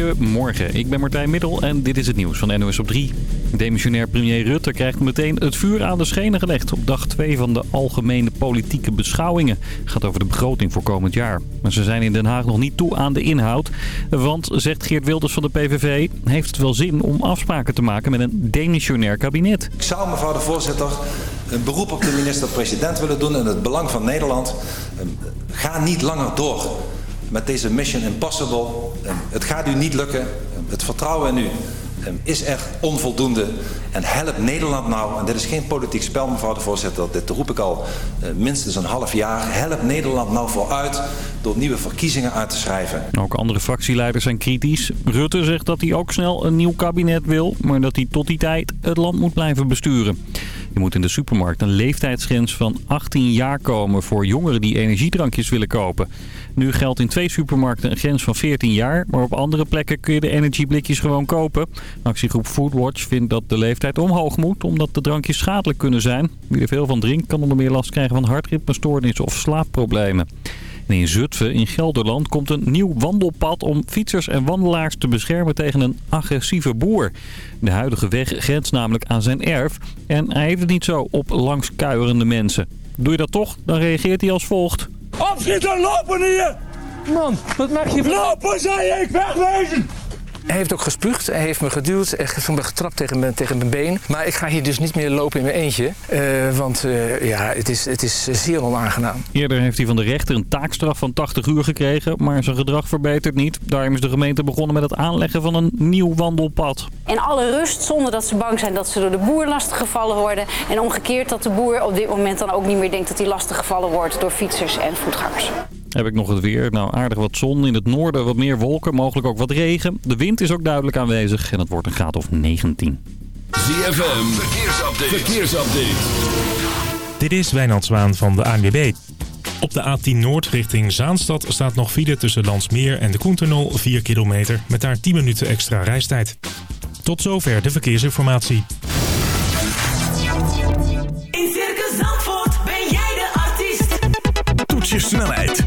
Goedemorgen, ik ben Martijn Middel en dit is het nieuws van NOS op 3. Demissionair premier Rutte krijgt meteen het vuur aan de schenen gelegd... op dag 2 van de algemene politieke beschouwingen. Het gaat over de begroting voor komend jaar. Maar ze zijn in Den Haag nog niet toe aan de inhoud. Want, zegt Geert Wilders van de PVV... heeft het wel zin om afspraken te maken met een demissionair kabinet. Ik zou, mevrouw de voorzitter, een beroep op de minister-president willen doen... in het belang van Nederland. Ga niet langer door met deze mission impossible. Het gaat u niet lukken. Het vertrouwen in u is echt onvoldoende. En help Nederland nou, en dit is geen politiek spel mevrouw de voorzitter, dit roep ik al eh, minstens een half jaar. Help Nederland nou vooruit door nieuwe verkiezingen uit te schrijven. Ook andere fractieleiders zijn kritisch. Rutte zegt dat hij ook snel een nieuw kabinet wil, maar dat hij tot die tijd het land moet blijven besturen. Je moet in de supermarkt een leeftijdsgrens van 18 jaar komen voor jongeren die energiedrankjes willen kopen. Nu geldt in twee supermarkten een grens van 14 jaar, maar op andere plekken kun je de energieblikjes gewoon kopen. Actiegroep Foodwatch vindt dat de leeftijd omhoog moet, omdat de drankjes schadelijk kunnen zijn. Wie er veel van drinkt kan onder meer last krijgen van hartritmestoornissen of slaapproblemen. En in Zutphen in Gelderland komt een nieuw wandelpad om fietsers en wandelaars te beschermen tegen een agressieve boer. De huidige weg grenst namelijk aan zijn erf en hij heeft het niet zo op langskuierende mensen. Doe je dat toch, dan reageert hij als volgt. Opschieten, lopen hier! Man, wat maak je... Lopen, zei ik, wegwezen! Hij heeft ook gespuugd, hij heeft me geduwd, hij heeft me getrapt tegen mijn, tegen mijn been. Maar ik ga hier dus niet meer lopen in mijn eentje, uh, want uh, ja, het is, het is zeer onaangenaam. Eerder heeft hij van de rechter een taakstraf van 80 uur gekregen, maar zijn gedrag verbetert niet. Daarom is de gemeente begonnen met het aanleggen van een nieuw wandelpad. In alle rust, zonder dat ze bang zijn dat ze door de boer lastiggevallen worden. En omgekeerd dat de boer op dit moment dan ook niet meer denkt dat hij lastiggevallen wordt door fietsers en voetgangers. Heb ik nog het weer. Nou, aardig wat zon. In het noorden wat meer wolken, mogelijk ook wat regen. De wind is ook duidelijk aanwezig en het wordt een graad of 19. ZFM, verkeersupdate. verkeersupdate. Dit is Wijnand Zwaan van de ANWB. Op de A10 Noord richting Zaanstad staat nog file tussen Landsmeer en de Koentunnel 4 kilometer... met daar 10 minuten extra reistijd. Tot zover de verkeersinformatie. In Circus Zandvoort ben jij de artiest. Toets je snelheid,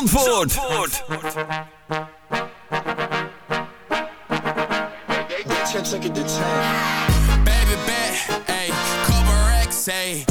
ZFM Zandvoort. Baby bet, ayy, couple racks, ayy,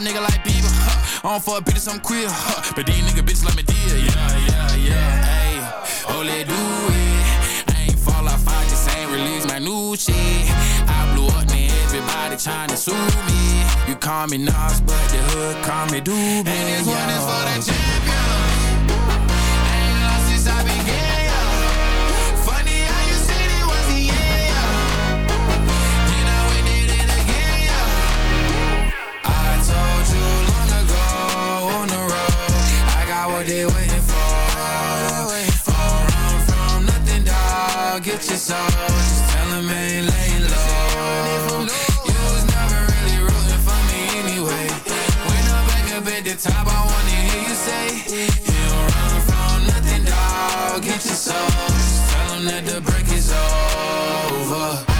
Pop nigga like Bieber, huh. I don't fuck bitches, I'm queer, huh. But these nigga bitches like me dear, yeah, yeah, yeah. Ayy, oh, let do it. I ain't fall off, I just ain't release my new shit. I blew up, man, everybody tryna sue me. You call me Nas, but the hood call me Doobie. And this one is for the champion. Ain't lost since I began, they waiting for. Don't run from nothing, dog. Get your soul. Just tell 'em ain't laying low. You was never really rooting for me anyway. When I'm back up at the top, I wanna hear you say, You don't run from nothing, dog. Get your soul. Just tell that the break is over.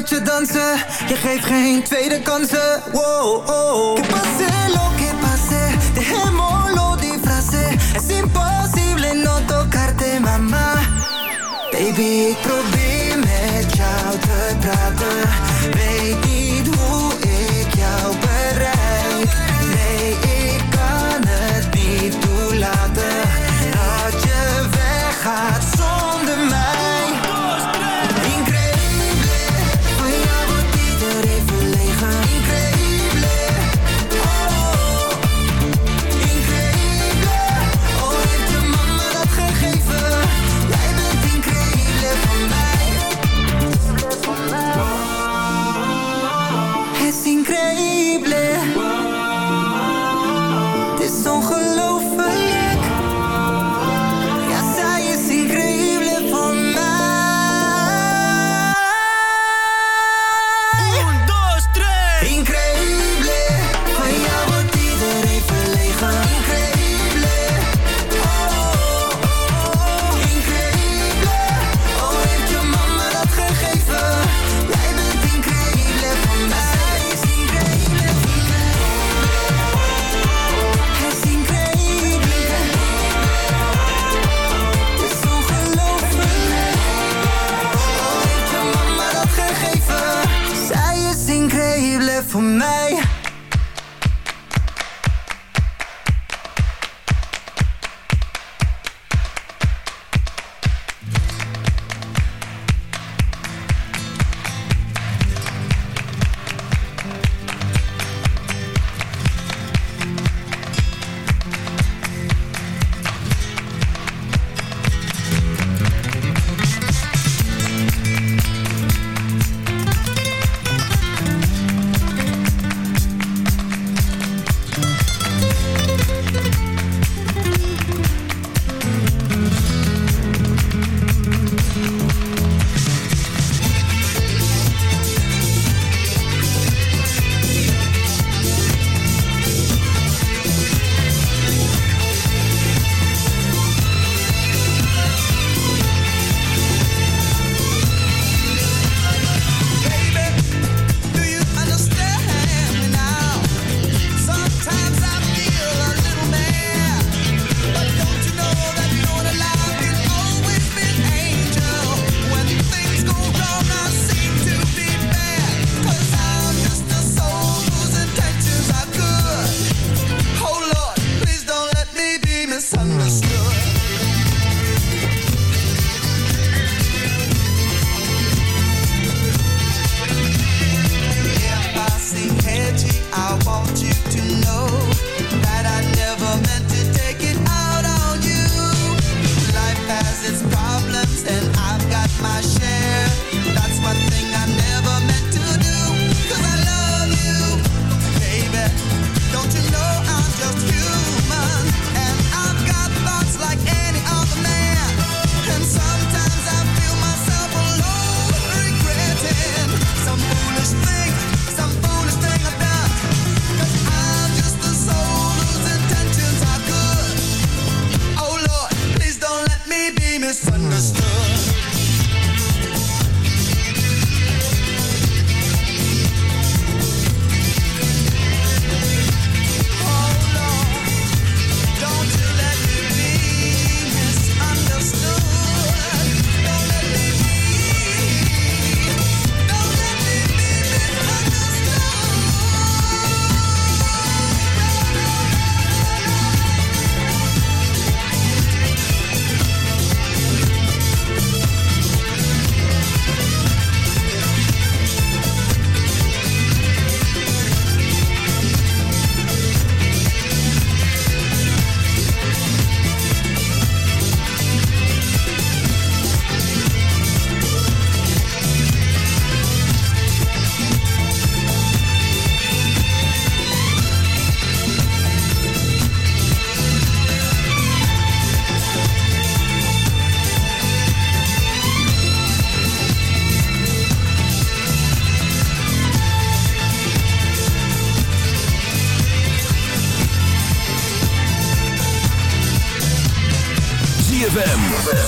met je dansen. Je geeft geen tweede kansen. Wow, oh. Que pase lo que pase, dejémoslo de frase. Es imposible no tocarte, mama. Baby, ik probeer.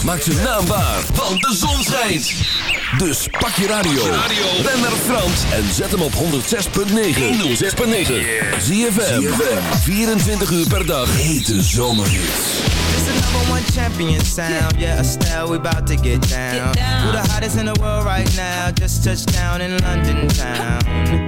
Maak zijn naam waar, want de zon schijnt. Dus pak je radio. Ben naar Frans en zet hem op 106.9. 106.9. ZFM. 24 uur per dag. Hete zomerhits. This is number one champion sound. Yeah, Estelle, we about to get down. Who the hottest in the world right now? Just touched down in London town.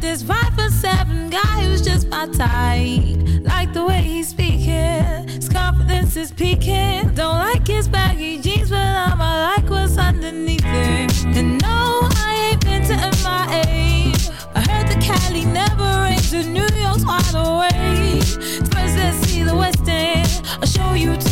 This five for seven guy who's just my type. Like the way he's speaking, his confidence is peaking. Don't like his baggy jeans, but I'ma like what's underneath it. And no, I ain't been to MIA. I heard the Cali never rains, and New York's wide awake. First, let's see the West End. I'll show you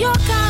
Me to